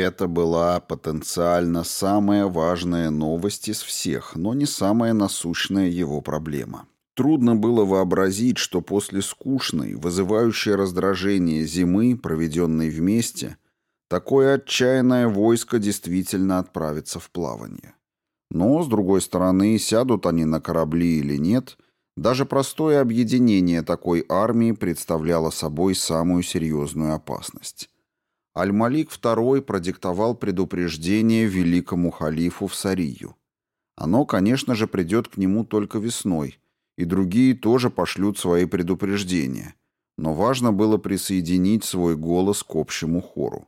Это была потенциально самая важная новость из всех, но не самая насущная его проблема. Трудно было вообразить, что после скучной, вызывающей раздражение зимы, проведенной вместе, такое отчаянное войско действительно отправится в плавание. Но, с другой стороны, сядут они на корабли или нет, даже простое объединение такой армии представляло собой самую серьезную опасность. Аль-Малик II продиктовал предупреждение великому халифу в Сарию. Оно, конечно же, придет к нему только весной, и другие тоже пошлют свои предупреждения, но важно было присоединить свой голос к общему хору.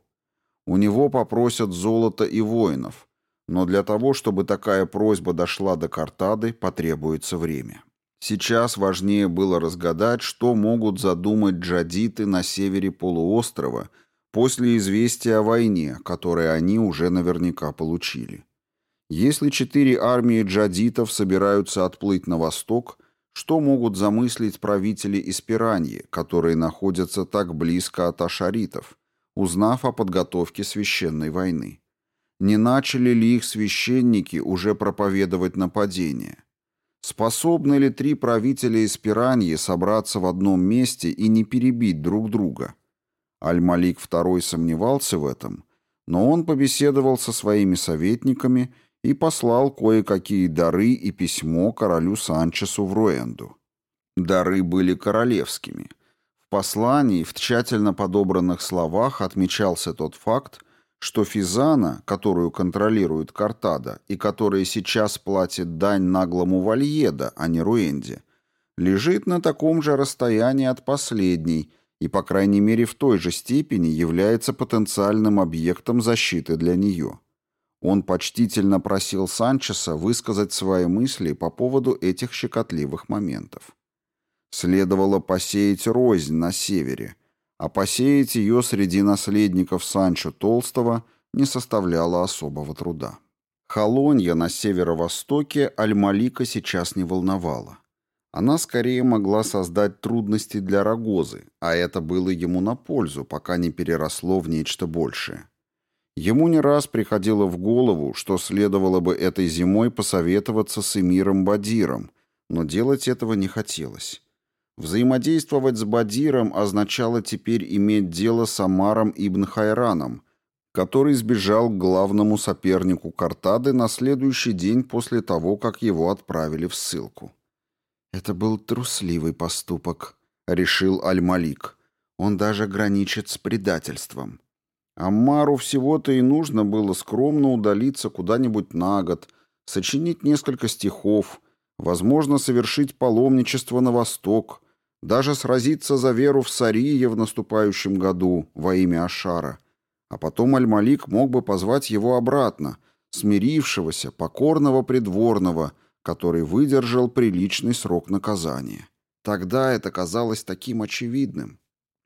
У него попросят золото и воинов, но для того, чтобы такая просьба дошла до Картады, потребуется время. Сейчас важнее было разгадать, что могут задумать джадиты на севере полуострова – после известия о войне, которое они уже наверняка получили. Если четыре армии джадитов собираются отплыть на восток, что могут замыслить правители Испираньи, которые находятся так близко от ашаритов, узнав о подготовке священной войны? Не начали ли их священники уже проповедовать нападение? Способны ли три правителя Испираньи собраться в одном месте и не перебить друг друга? Аль-Малик II сомневался в этом, но он побеседовал со своими советниками и послал кое-какие дары и письмо королю Санчесу в Руэнду. Дары были королевскими. В послании в тщательно подобранных словах отмечался тот факт, что Физана, которую контролирует Картада и которая сейчас платит дань наглому Вальеда, а не Руэнде, лежит на таком же расстоянии от последней и, по крайней мере, в той же степени является потенциальным объектом защиты для нее. Он почтительно просил Санчеса высказать свои мысли по поводу этих щекотливых моментов. Следовало посеять рознь на севере, а посеять ее среди наследников Санчо Толстого не составляло особого труда. Холонья на северо-востоке Аль-Малика сейчас не волновала. Она скорее могла создать трудности для Рогозы, а это было ему на пользу, пока не переросло в нечто большее. Ему не раз приходило в голову, что следовало бы этой зимой посоветоваться с эмиром Бадиром, но делать этого не хотелось. Взаимодействовать с Бадиром означало теперь иметь дело с Амаром ибн Хайраном, который сбежал к главному сопернику Картады на следующий день после того, как его отправили в ссылку. «Это был трусливый поступок», — решил Аль-Малик. «Он даже граничит с предательством». Аммару всего-то и нужно было скромно удалиться куда-нибудь на год, сочинить несколько стихов, возможно, совершить паломничество на восток, даже сразиться за веру в Сарие в наступающем году во имя Ашара. А потом Аль-Малик мог бы позвать его обратно, смирившегося, покорного придворного — который выдержал приличный срок наказания. Тогда это казалось таким очевидным.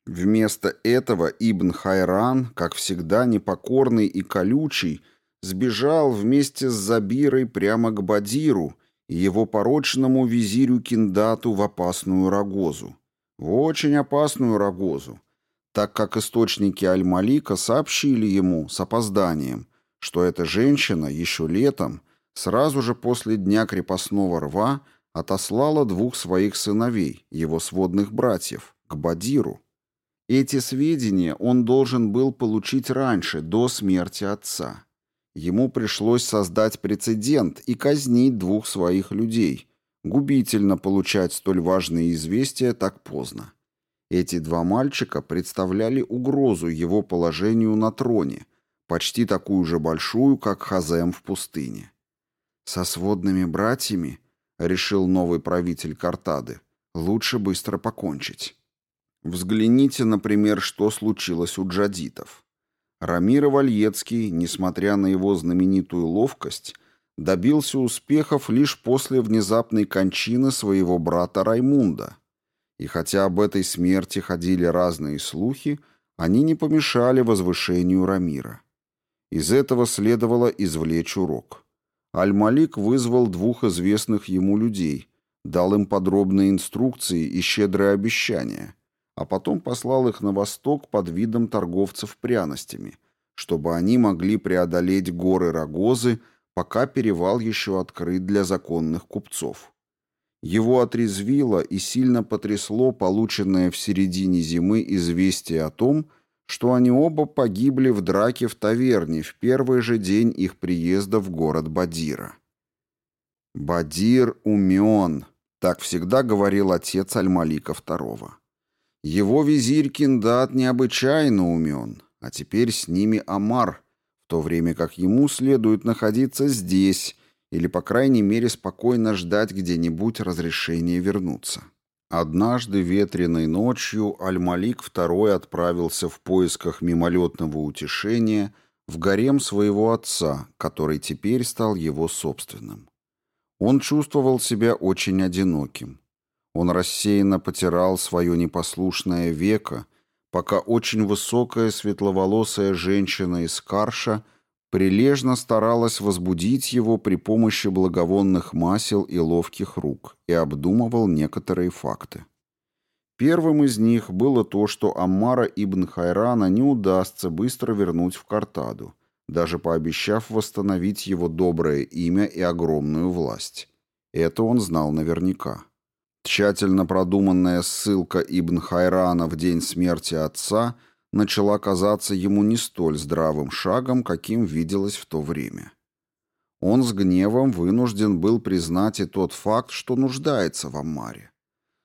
Вместо этого Ибн Хайран, как всегда непокорный и колючий, сбежал вместе с Забирой прямо к Бадиру и его порочному визирю Киндату в опасную Рогозу. В очень опасную Рогозу, так как источники Аль-Малика сообщили ему с опозданием, что эта женщина еще летом сразу же после дня крепостного рва отослала двух своих сыновей, его сводных братьев, к Бадиру. Эти сведения он должен был получить раньше, до смерти отца. Ему пришлось создать прецедент и казнить двух своих людей. Губительно получать столь важные известия так поздно. Эти два мальчика представляли угрозу его положению на троне, почти такую же большую, как Хазем в пустыне. Со сводными братьями, решил новый правитель Картады, лучше быстро покончить. Взгляните, например, что случилось у джадитов. Рамир Вальецкий, несмотря на его знаменитую ловкость, добился успехов лишь после внезапной кончины своего брата Раймунда. И хотя об этой смерти ходили разные слухи, они не помешали возвышению Рамира. Из этого следовало извлечь урок. Аль-Малик вызвал двух известных ему людей, дал им подробные инструкции и щедрые обещания, а потом послал их на восток под видом торговцев пряностями, чтобы они могли преодолеть горы Рогозы, пока перевал еще открыт для законных купцов. Его отрезвило и сильно потрясло полученное в середине зимы известие о том, что они оба погибли в драке в таверне в первый же день их приезда в город Бадира. «Бадир умен», — так всегда говорил отец Аль-Малика II. Его визирь Киндат необычайно умен, а теперь с ними Амар, в то время как ему следует находиться здесь, или, по крайней мере, спокойно ждать где-нибудь разрешения вернуться. Однажды ветреной ночью Аль-Малик II отправился в поисках мимолетного утешения в гарем своего отца, который теперь стал его собственным. Он чувствовал себя очень одиноким. Он рассеянно потирал свое непослушное веко, пока очень высокая светловолосая женщина из Карша – прилежно старалась возбудить его при помощи благовонных масел и ловких рук и обдумывал некоторые факты. Первым из них было то, что Аммара ибн Хайрана не удастся быстро вернуть в Картаду, даже пообещав восстановить его доброе имя и огромную власть. Это он знал наверняка. Тщательно продуманная ссылка Ибн Хайрана в день смерти отца – начала казаться ему не столь здравым шагом, каким виделось в то время. Он с гневом вынужден был признать и тот факт, что нуждается в Аммаре.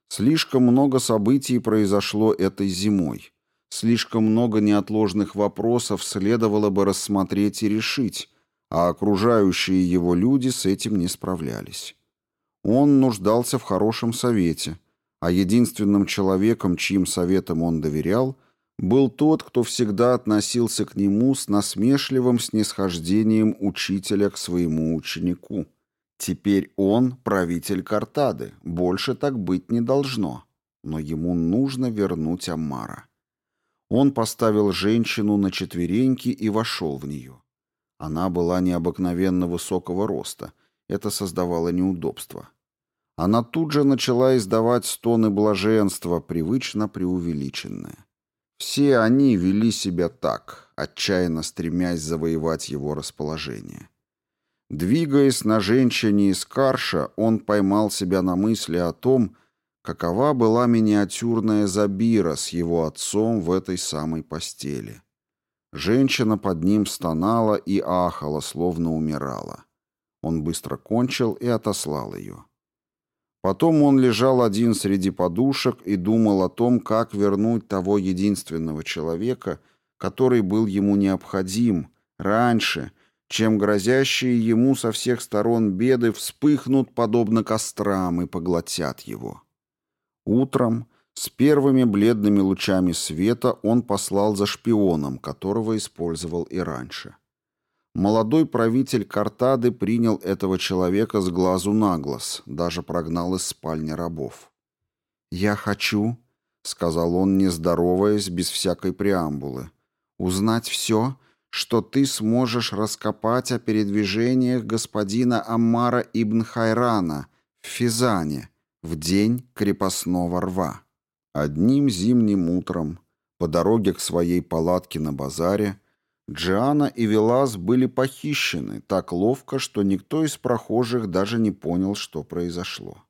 Слишком много событий произошло этой зимой. Слишком много неотложных вопросов следовало бы рассмотреть и решить, а окружающие его люди с этим не справлялись. Он нуждался в хорошем совете, а единственным человеком, чьим советом он доверял – был тот, кто всегда относился к нему с насмешливым снисхождением учителя к своему ученику. Теперь он правитель Картады, больше так быть не должно, но ему нужно вернуть Аммара. Он поставил женщину на четвереньки и вошел в нее. Она была необыкновенно высокого роста, это создавало неудобства. Она тут же начала издавать стоны блаженства, привычно преувеличенные. Все они вели себя так, отчаянно стремясь завоевать его расположение. Двигаясь на женщине из Карша, он поймал себя на мысли о том, какова была миниатюрная Забира с его отцом в этой самой постели. Женщина под ним стонала и ахала, словно умирала. Он быстро кончил и отослал ее. Потом он лежал один среди подушек и думал о том, как вернуть того единственного человека, который был ему необходим, раньше, чем грозящие ему со всех сторон беды вспыхнут подобно кострам и поглотят его. Утром, с первыми бледными лучами света, он послал за шпионом, которого использовал и раньше. Молодой правитель Картады принял этого человека с глазу на глаз, даже прогнал из спальни рабов. «Я хочу», — сказал он, не здороваясь, без всякой преамбулы, «узнать все, что ты сможешь раскопать о передвижениях господина Аммара ибн Хайрана в Физане в день крепостного рва». Одним зимним утром, по дороге к своей палатке на базаре, Джиана и Велас были похищены так ловко, что никто из прохожих даже не понял, что произошло.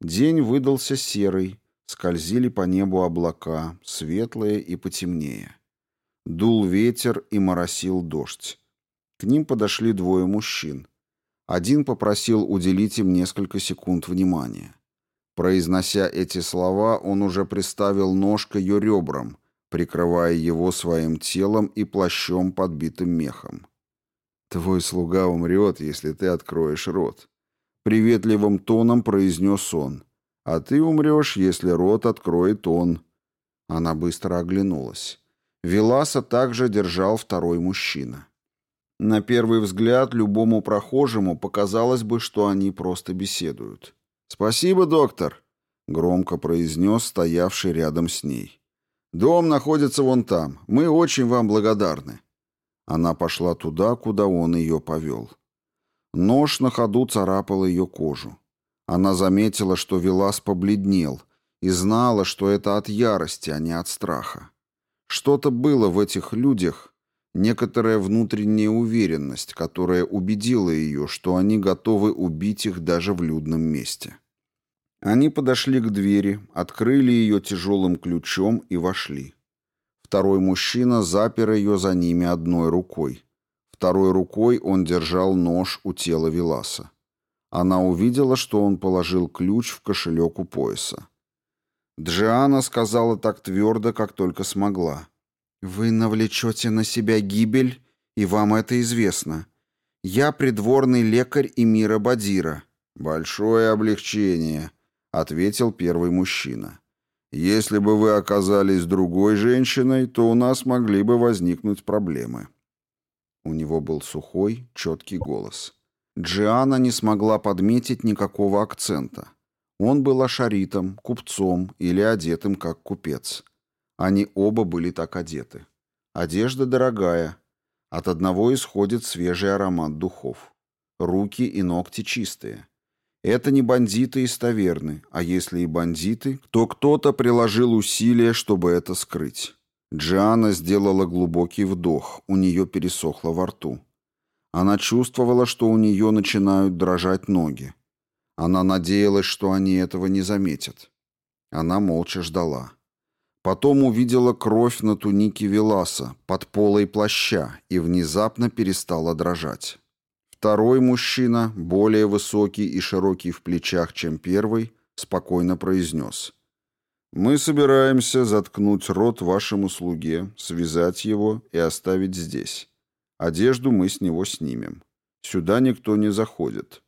День выдался серый, скользили по небу облака, светлые и потемнее. Дул ветер и моросил дождь. К ним подошли двое мужчин. Один попросил уделить им несколько секунд внимания. Произнося эти слова, он уже приставил нож к ее ребрам, прикрывая его своим телом и плащом, подбитым мехом. «Твой слуга умрет, если ты откроешь рот», — приветливым тоном произнес он. «А ты умрешь, если рот откроет он». Она быстро оглянулась. Веласа также держал второй мужчина. На первый взгляд любому прохожему показалось бы, что они просто беседуют. «Спасибо, доктор», — громко произнес стоявший рядом с ней. Дом находится вон там. Мы очень вам благодарны». Она пошла туда, куда он ее повел. Нож на ходу царапал ее кожу. Она заметила, что Велас побледнел, и знала, что это от ярости, а не от страха. Что-то было в этих людях, некоторая внутренняя уверенность, которая убедила ее, что они готовы убить их даже в людном месте. Они подошли к двери, открыли ее тяжелым ключом и вошли. Второй мужчина запер ее за ними одной рукой. Второй рукой он держал нож у тела Веласа. Она увидела, что он положил ключ в кошелек у пояса. Джиана сказала так твердо, как только смогла. «Вы навлечете на себя гибель, и вам это известно. Я придворный лекарь Эмира Бадира». «Большое облегчение», — ответил первый мужчина. «Если бы вы оказались другой женщиной, то у нас могли бы возникнуть проблемы». У него был сухой, четкий голос. Джиана не смогла подметить никакого акцента. Он был ашаритом, купцом или одетым как купец. Они оба были так одеты. Одежда дорогая. От одного исходит свежий аромат духов. Руки и ногти чистые. Это не бандиты из таверны, а если и бандиты, то кто-то приложил усилия, чтобы это скрыть. Джиана сделала глубокий вдох, у нее пересохло во рту. Она чувствовала, что у нее начинают дрожать ноги. Она надеялась, что они этого не заметят. Она молча ждала. Потом увидела кровь на тунике Веласа, под полой плаща, и внезапно перестала дрожать. Второй мужчина, более высокий и широкий в плечах, чем первый, спокойно произнес — мы собираемся заткнуть рот вашему слуге, связать его и оставить здесь. Одежду мы с него снимем. Сюда никто не заходит.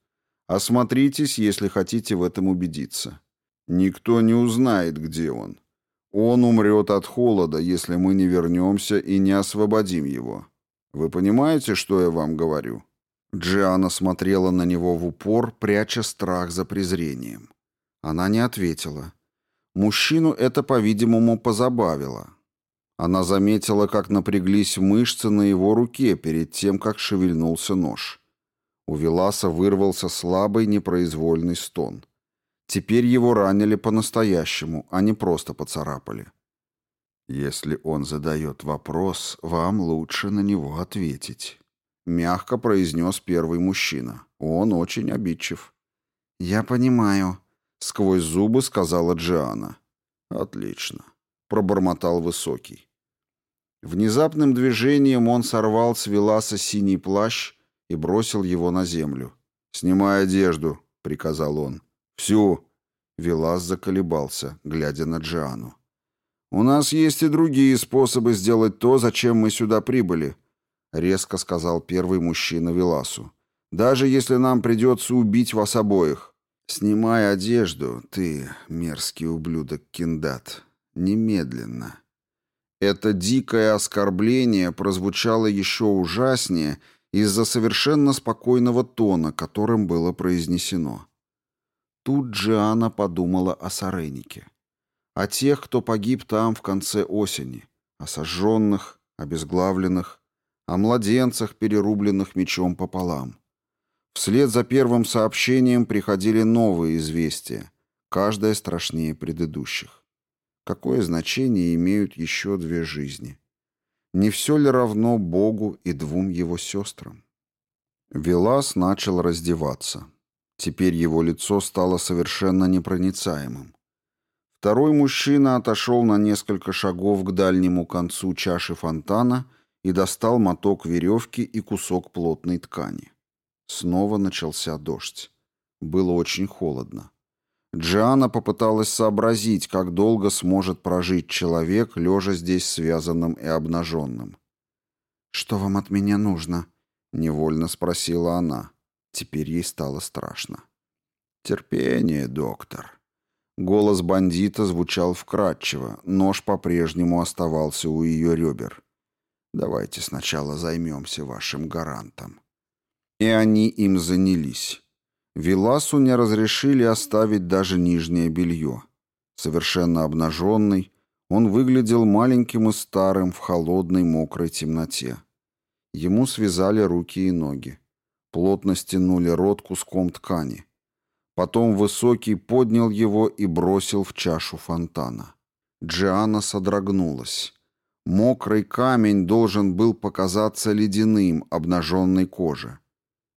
Осмотритесь, если хотите в этом убедиться. Никто не узнает, где он. Он умрет от холода, если мы не вернемся и не освободим его. Вы понимаете, что я вам говорю?» Джиана смотрела на него в упор, пряча страх за презрением. Она не ответила. Мужчину это, по-видимому, позабавило. Она заметила, как напряглись мышцы на его руке перед тем, как шевельнулся нож. У Веласа вырвался слабый непроизвольный стон. Теперь его ранили по-настоящему, а не просто поцарапали. «Если он задает вопрос, вам лучше на него ответить», — мягко произнес первый мужчина. Он очень обидчив. «Я понимаю», сквозь зубы сказала Джиана. Отлично, пробормотал высокий. Внезапным движением он сорвал с Веласа синий плащ и бросил его на землю. «Снимай одежду», — приказал он. «Всю». Велас заколебался, глядя на Джиану. «У нас есть и другие способы сделать то, зачем мы сюда прибыли», — резко сказал первый мужчина Веласу. «Даже если нам придется убить вас обоих». «Снимай одежду, ты, мерзкий ублюдок Киндат, немедленно». Это дикое оскорбление прозвучало еще ужаснее из-за совершенно спокойного тона, которым было произнесено. Тут Джиана подумала о Саренике. О тех, кто погиб там в конце осени. О сожженных, обезглавленных, о младенцах, перерубленных мечом пополам. Вслед за первым сообщением приходили новые известия, каждое страшнее предыдущих. Какое значение имеют еще две жизни? Не все ли равно Богу и двум его сестрам? Велас начал раздеваться. Теперь его лицо стало совершенно непроницаемым. Второй мужчина отошел на несколько шагов к дальнему концу чаши фонтана и достал моток веревки и кусок плотной ткани. Снова начался дождь. Было очень холодно. Джиана попыталась сообразить, как долго сможет прожить человек, лежа здесь связанным и обнаженным. «Что вам от меня нужно?» — невольно спросила она. Теперь ей стало страшно. «Терпение, доктор». Голос бандита звучал вкрадчиво, нож по-прежнему оставался у ее ребер. «Давайте сначала займемся вашим гарантом». И они им занялись. Виласу не разрешили оставить даже нижнее белье. Совершенно обнаженный, он выглядел маленьким и старым в холодной мокрой темноте. Ему связали руки и ноги. Плотно стянули рот куском ткани. Потом Высокий поднял его и бросил в чашу фонтана. Джиана содрогнулась. Мокрый камень должен был показаться ледяным, обнаженной коже.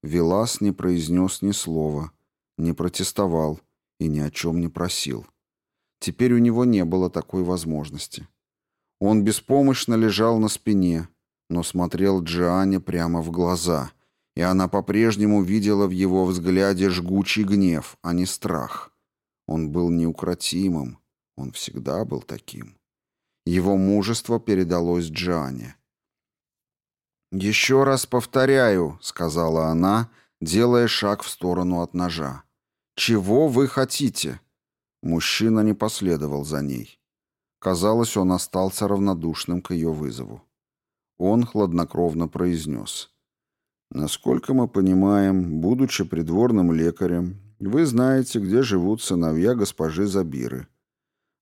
Велас не произнес ни слова, не протестовал и ни о чем не просил. Теперь у него не было такой возможности. Он беспомощно лежал на спине, но смотрел Джиане прямо в глаза, и она по-прежнему видела в его взгляде жгучий гнев, а не страх. Он был неукротимым, он всегда был таким. Его мужество передалось Джиане. «Еще раз повторяю», — сказала она, делая шаг в сторону от ножа. «Чего вы хотите?» Мужчина не последовал за ней. Казалось, он остался равнодушным к ее вызову. Он хладнокровно произнес. «Насколько мы понимаем, будучи придворным лекарем, вы знаете, где живут сыновья госпожи Забиры.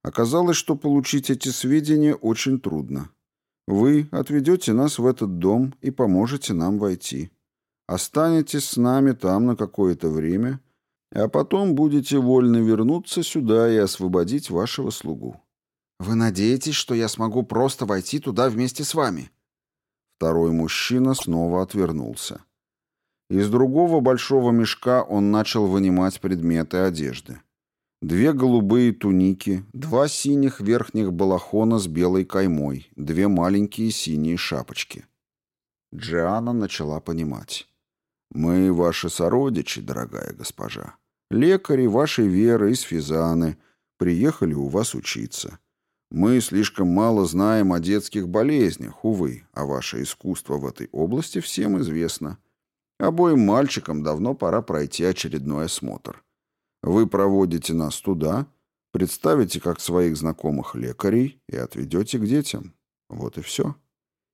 Оказалось, что получить эти сведения очень трудно. Вы отведете нас в этот дом и поможете нам войти. Останетесь с нами там на какое-то время, а потом будете вольны вернуться сюда и освободить вашего слугу. Вы надеетесь, что я смогу просто войти туда вместе с вами? Второй мужчина снова отвернулся. Из другого большого мешка он начал вынимать предметы одежды. Две голубые туники, два синих верхних балахона с белой каймой, две маленькие синие шапочки. Джиана начала понимать. «Мы ваши сородичи, дорогая госпожа. Лекари вашей веры из Физаны приехали у вас учиться. Мы слишком мало знаем о детских болезнях, увы, а ваше искусство в этой области всем известно. Обоим мальчикам давно пора пройти очередной осмотр. Вы проводите нас туда, представите как своих знакомых лекарей и отведете к детям. Вот и все.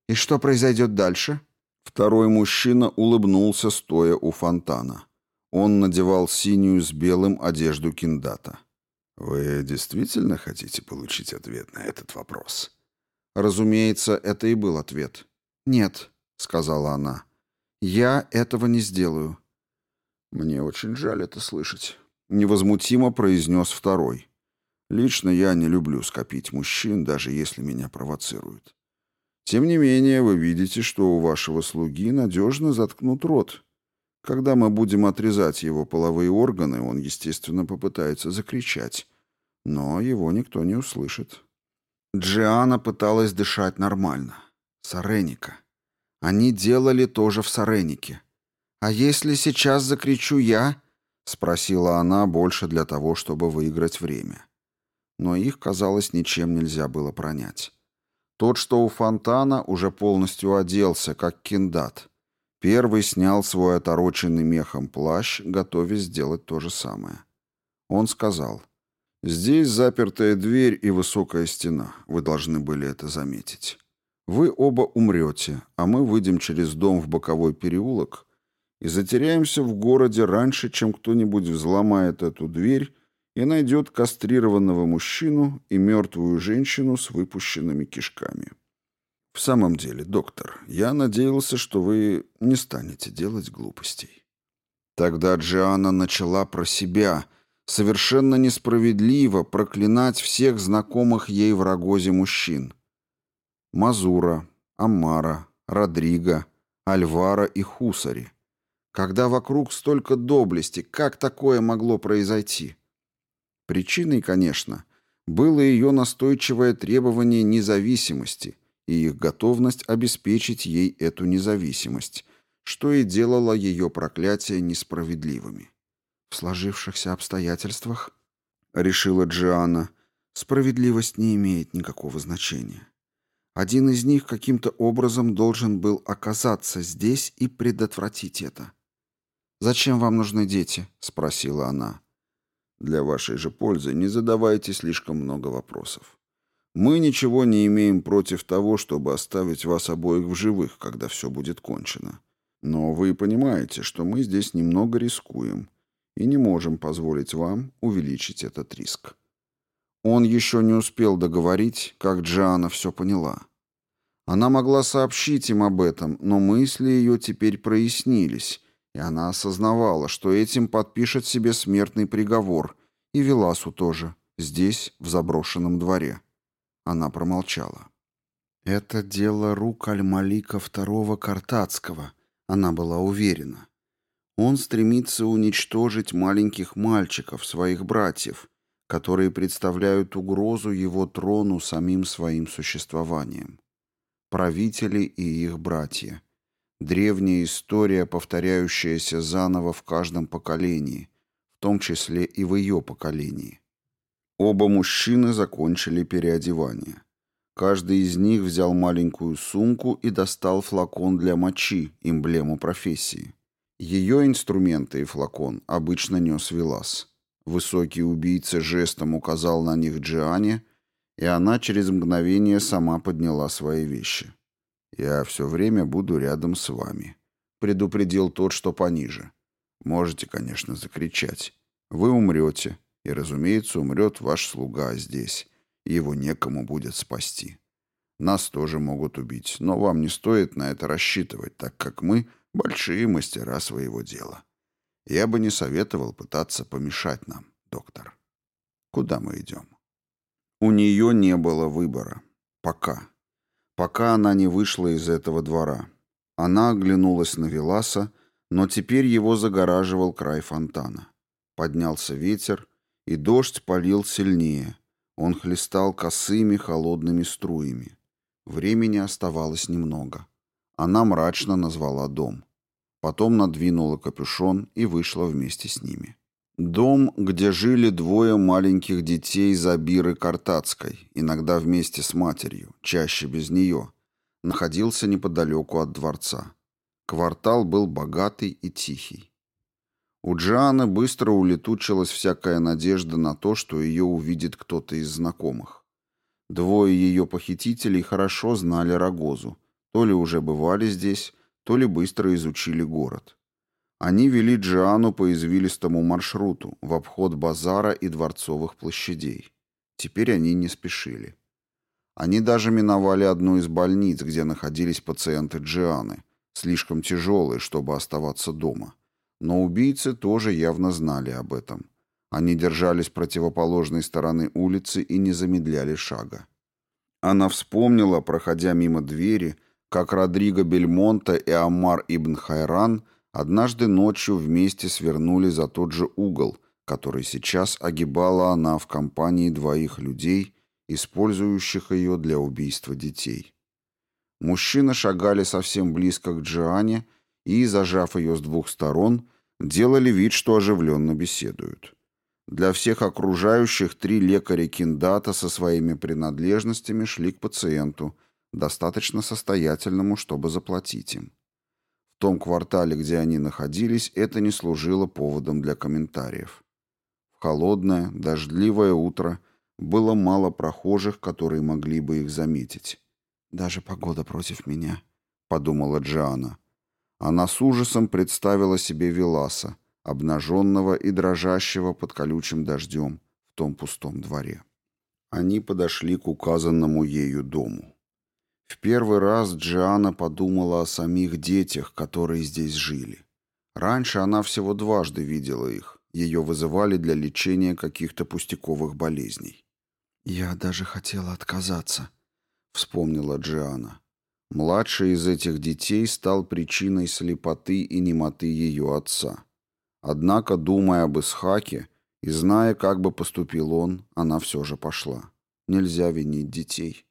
И что произойдет дальше? Второй мужчина улыбнулся, стоя у фонтана. Он надевал синюю с белым одежду киндата. «Вы действительно хотите получить ответ на этот вопрос?» Разумеется, это и был ответ. «Нет», — сказала она, — «я этого не сделаю». «Мне очень жаль это слышать невозмутимо произнес второй. Лично я не люблю скопить мужчин, даже если меня провоцируют. Тем не менее, вы видите, что у вашего слуги надежно заткнут рот. Когда мы будем отрезать его половые органы, он, естественно, попытается закричать. Но его никто не услышит. Джиана пыталась дышать нормально. Сареника. Они делали тоже в Саренике. А если сейчас закричу я, — спросила она больше для того, чтобы выиграть время. Но их, казалось, ничем нельзя было пронять. Тот, что у фонтана, уже полностью оделся, как киндат. Первый снял свой отороченный мехом плащ, готовясь сделать то же самое. Он сказал, «Здесь запертая дверь и высокая стена. Вы должны были это заметить. Вы оба умрете, а мы выйдем через дом в боковой переулок» и затеряемся в городе раньше, чем кто-нибудь взломает эту дверь и найдет кастрированного мужчину и мертвую женщину с выпущенными кишками. В самом деле, доктор, я надеялся, что вы не станете делать глупостей. Тогда Джиана начала про себя, совершенно несправедливо проклинать всех знакомых ей в Рогозе мужчин. Мазура, Амара, Родриго, Альвара и Хусари. Когда вокруг столько доблести, как такое могло произойти? Причиной, конечно, было ее настойчивое требование независимости и их готовность обеспечить ей эту независимость, что и делало ее проклятия несправедливыми. В сложившихся обстоятельствах, решила Джиана, справедливость не имеет никакого значения. Один из них каким-то образом должен был оказаться здесь и предотвратить это. «Зачем вам нужны дети?» — спросила она. «Для вашей же пользы не задавайте слишком много вопросов. Мы ничего не имеем против того, чтобы оставить вас обоих в живых, когда все будет кончено. Но вы понимаете, что мы здесь немного рискуем и не можем позволить вам увеличить этот риск». Он еще не успел договорить, как Джиана все поняла. Она могла сообщить им об этом, но мысли ее теперь прояснились, и она осознавала, что этим подпишет себе смертный приговор, и Веласу тоже, здесь, в заброшенном дворе. Она промолчала. Это дело рук Аль-Малика II Картацкого, она была уверена. Он стремится уничтожить маленьких мальчиков, своих братьев, которые представляют угрозу его трону самим своим существованием. Правители и их братья. Древняя история, повторяющаяся заново в каждом поколении, в том числе и в ее поколении. Оба мужчины закончили переодевание. Каждый из них взял маленькую сумку и достал флакон для мочи, эмблему профессии. Ее инструменты и флакон обычно нес Велас. Высокий убийца жестом указал на них Джиане, и она через мгновение сама подняла свои вещи. «Я все время буду рядом с вами», — предупредил тот, что пониже. «Можете, конечно, закричать. Вы умрете, и, разумеется, умрет ваш слуга здесь, его некому будет спасти. Нас тоже могут убить, но вам не стоит на это рассчитывать, так как мы — Большие мастера своего дела. Я бы не советовал пытаться помешать нам, доктор. Куда мы идем? У нее не было выбора. Пока. Пока она не вышла из этого двора. Она оглянулась на Веласа, но теперь его загораживал край фонтана. Поднялся ветер, и дождь полил сильнее. Он хлестал косыми холодными струями. Времени оставалось немного. Она мрачно назвала дом. Потом надвинула капюшон и вышла вместе с ними. Дом, где жили двое маленьких детей Забиры Картацкой, иногда вместе с матерью, чаще без нее, находился неподалеку от дворца. Квартал был богатый и тихий. У Джианы быстро улетучилась всякая надежда на то, что ее увидит кто-то из знакомых. Двое ее похитителей хорошо знали Рогозу, то ли уже бывали здесь, то ли быстро изучили город. Они вели Джиану по извилистому маршруту, в обход базара и дворцовых площадей. Теперь они не спешили. Они даже миновали одну из больниц, где находились пациенты Джианы, слишком тяжелые, чтобы оставаться дома. Но убийцы тоже явно знали об этом. Они держались противоположной стороны улицы и не замедляли шага. Она вспомнила, проходя мимо двери, как Родриго Бельмонта и Амар ибн Хайран однажды ночью вместе свернули за тот же угол, который сейчас огибала она в компании двоих людей, использующих ее для убийства детей. Мужчины шагали совсем близко к Джиане и, зажав ее с двух сторон, делали вид, что оживленно беседуют. Для всех окружающих три лекаря Киндата со своими принадлежностями шли к пациенту – достаточно состоятельному, чтобы заплатить им. Том квартале, где они находились, это не служило поводом для комментариев. В холодное, дождливое утро было мало прохожих, которые могли бы их заметить. «Даже погода против меня», — подумала Джиана. Она с ужасом представила себе Веласа, обнаженного и дрожащего под колючим дождем в том пустом дворе. Они подошли к указанному ею дому. В первый раз Джиана подумала о самих детях, которые здесь жили. Раньше она всего дважды видела их. Ее вызывали для лечения каких-то пустяковых болезней. «Я даже хотела отказаться», — вспомнила Джиана. Младший из этих детей стал причиной слепоты и немоты ее отца. Однако, думая об Исхаке и зная, как бы поступил он, она все же пошла. Нельзя винить детей.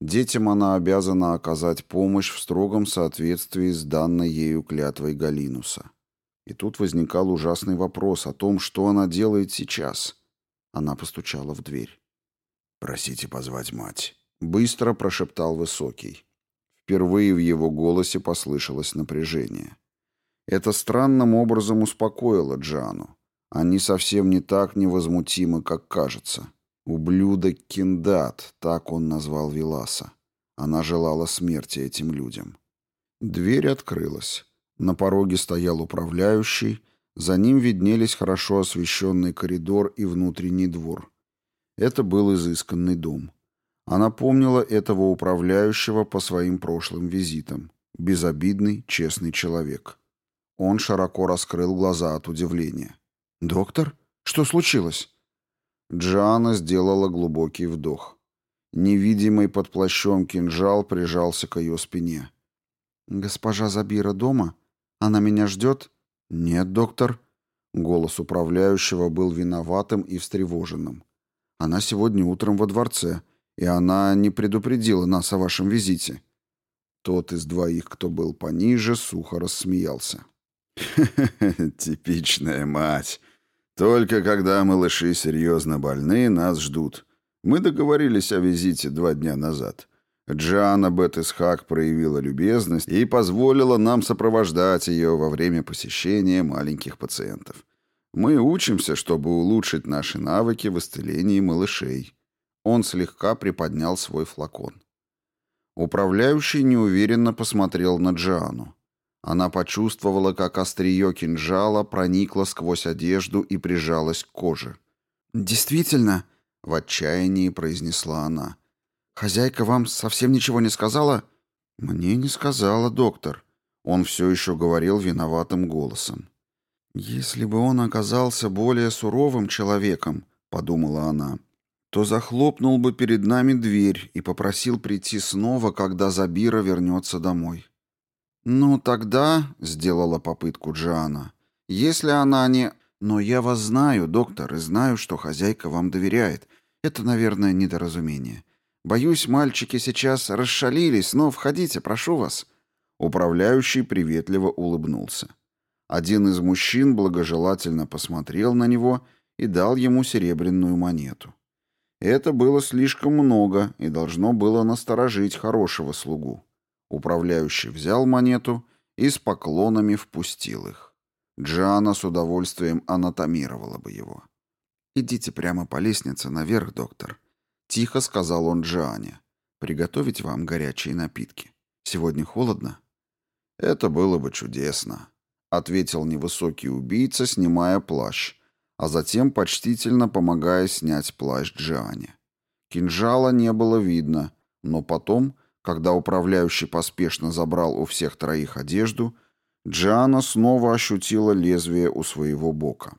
Детям она обязана оказать помощь в строгом соответствии с данной ею клятвой Галинуса. И тут возникал ужасный вопрос о том, что она делает сейчас. Она постучала в дверь. «Просите позвать мать», — быстро прошептал Высокий. Впервые в его голосе послышалось напряжение. Это странным образом успокоило Джану. Они совсем не так невозмутимы, как кажется. Ублюдок Киндат, так он назвал Виласа. Она желала смерти этим людям. Дверь открылась. На пороге стоял управляющий, за ним виднелись хорошо освещенный коридор и внутренний двор. Это был изысканный дом. Она помнила этого управляющего по своим прошлым визитам. Безобидный, честный человек. Он широко раскрыл глаза от удивления. «Доктор? Что случилось?» Джиана сделала глубокий вдох. Невидимый под плащом кинжал прижался к ее спине. «Госпожа Забира дома? Она меня ждет?» «Нет, доктор». Голос управляющего был виноватым и встревоженным. «Она сегодня утром во дворце, и она не предупредила нас о вашем визите». Тот из двоих, кто был пониже, сухо рассмеялся. «Типичная мать. Только когда малыши серьезно больны, нас ждут. Мы договорились о визите два дня назад. Джана Бет-Исхак проявила любезность и позволила нам сопровождать ее во время посещения маленьких пациентов. Мы учимся, чтобы улучшить наши навыки в исцелении малышей». Он слегка приподнял свой флакон. Управляющий неуверенно посмотрел на Джиану. Она почувствовала, как острие кинжала проникло сквозь одежду и прижалось к коже. «Действительно?» — в отчаянии произнесла она. «Хозяйка вам совсем ничего не сказала?» «Мне не сказала, доктор». Он все еще говорил виноватым голосом. «Если бы он оказался более суровым человеком», — подумала она, то захлопнул бы перед нами дверь и попросил прийти снова, когда Забира вернется домой. «Ну, тогда», — сделала попытку Джиана, — «если она не...» «Но я вас знаю, доктор, и знаю, что хозяйка вам доверяет. Это, наверное, недоразумение. Боюсь, мальчики сейчас расшалились, но входите, прошу вас». Управляющий приветливо улыбнулся. Один из мужчин благожелательно посмотрел на него и дал ему серебряную монету. Это было слишком много и должно было насторожить хорошего слугу. Управляющий взял монету и с поклонами впустил их. Джана с удовольствием анатомировала бы его. «Идите прямо по лестнице наверх, доктор», — тихо сказал он Джиане. «Приготовить вам горячие напитки. Сегодня холодно?» «Это было бы чудесно», — ответил невысокий убийца, снимая плащ, а затем почтительно помогая снять плащ Джиане. Кинжала не было видно, но потом, когда управляющий поспешно забрал у всех троих одежду, Джиана снова ощутила лезвие у своего бока.